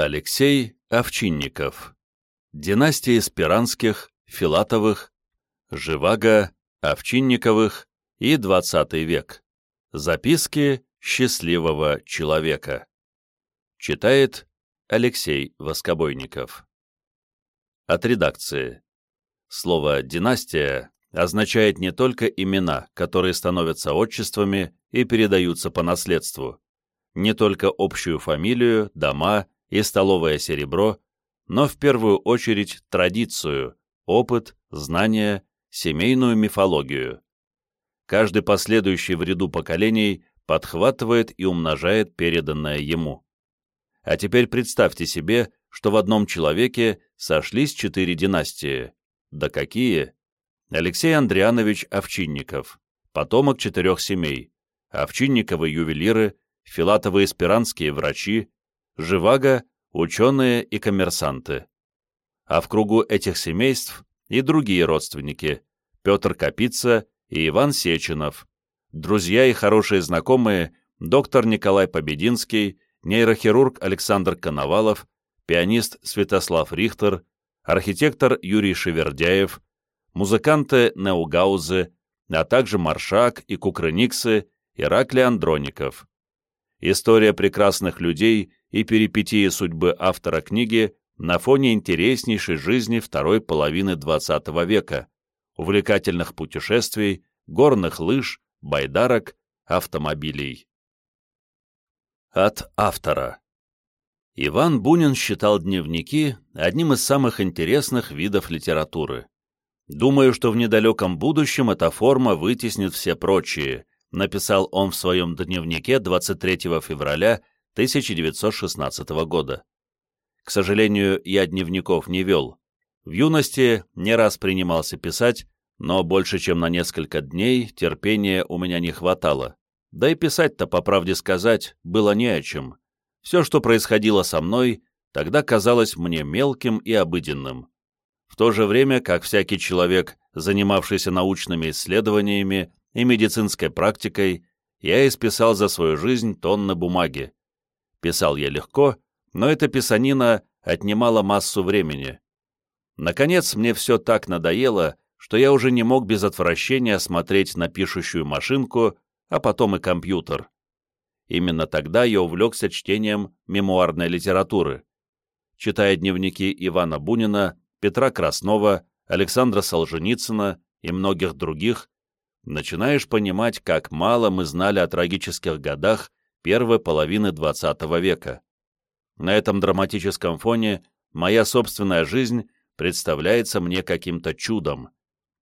Алексей Овчинников. Династии Спиранских, Филатовых, Живаго, Овчинниковых и XX век. Записки счастливого человека. Читает Алексей Воскобойников. От редакции. Слово «династия» означает не только имена, которые становятся отчествами и передаются по наследству, не только общую фамилию, дома и столовое серебро, но в первую очередь традицию, опыт, знания, семейную мифологию. Каждый последующий в ряду поколений подхватывает и умножает переданное ему. А теперь представьте себе, что в одном человеке сошлись четыре династии. Да какие? Алексей Андрианович Овчинников, потомок четырех семей, Овчинниковы ювелиры, Филатовы эсперанские врачи, Живаго – ученые и коммерсанты. А в кругу этих семейств и другие родственники – Петр Капица и Иван Сеченов, друзья и хорошие знакомые доктор Николай Побединский, нейрохирург Александр Коновалов, пианист Святослав Рихтер, архитектор Юрий Шевердяев, музыканты Неугаузы, а также Маршак и Кукрыниксы, Ираклий Андроников. История прекрасных людей и перипетии судьбы автора книги на фоне интереснейшей жизни второй половины XX века, увлекательных путешествий, горных лыж, байдарок, автомобилей. От автора. Иван Бунин считал дневники одним из самых интересных видов литературы. Думаю, что в недалеком будущем эта форма вытеснит все прочие, написал он в своем дневнике 23 февраля 1916 года. К сожалению, я дневников не вел. В юности не раз принимался писать, но больше чем на несколько дней терпения у меня не хватало. Да и писать-то, по правде сказать, было не о чем. Все, что происходило со мной, тогда казалось мне мелким и обыденным. В то же время, как всякий человек, занимавшийся научными исследованиями и медицинской практикой, я исписал за свою жизнь тонны бумаги. Писал я легко, но эта писанина отнимала массу времени. Наконец, мне все так надоело, что я уже не мог без отвращения смотреть на пишущую машинку, а потом и компьютер. Именно тогда я увлекся чтением мемуарной литературы. Читая дневники Ивана Бунина, Петра Краснова, Александра Солженицына и многих других, начинаешь понимать, как мало мы знали о трагических годах первой половины XX века. На этом драматическом фоне моя собственная жизнь представляется мне каким-то чудом.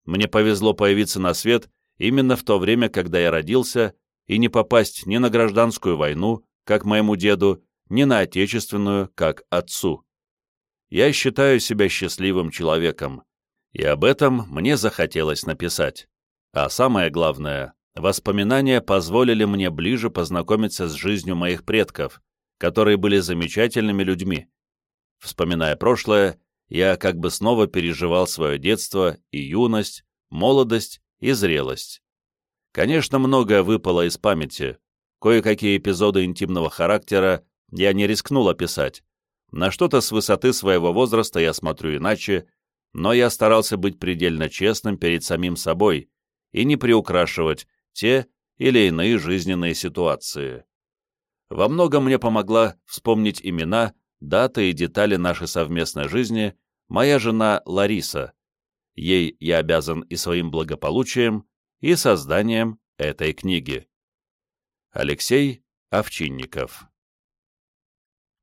Мне повезло появиться на свет именно в то время, когда я родился, и не попасть ни на гражданскую войну, как моему деду, ни на отечественную, как отцу. Я считаю себя счастливым человеком, и об этом мне захотелось написать. А самое главное, воспоминания позволили мне ближе познакомиться с жизнью моих предков, которые были замечательными людьми. Вспоминая прошлое, я как бы снова переживал свое детство и юность, молодость и зрелость. Конечно, многое выпало из памяти. Кое-какие эпизоды интимного характера я не рискнул описать. На что-то с высоты своего возраста я смотрю иначе, но я старался быть предельно честным перед самим собой и не приукрашивать те или иные жизненные ситуации. Во многом мне помогла вспомнить имена даты и детали нашей совместной жизни моя жена Лариса. Ей я обязан и своим благополучием, и созданием этой книги. Алексей Овчинников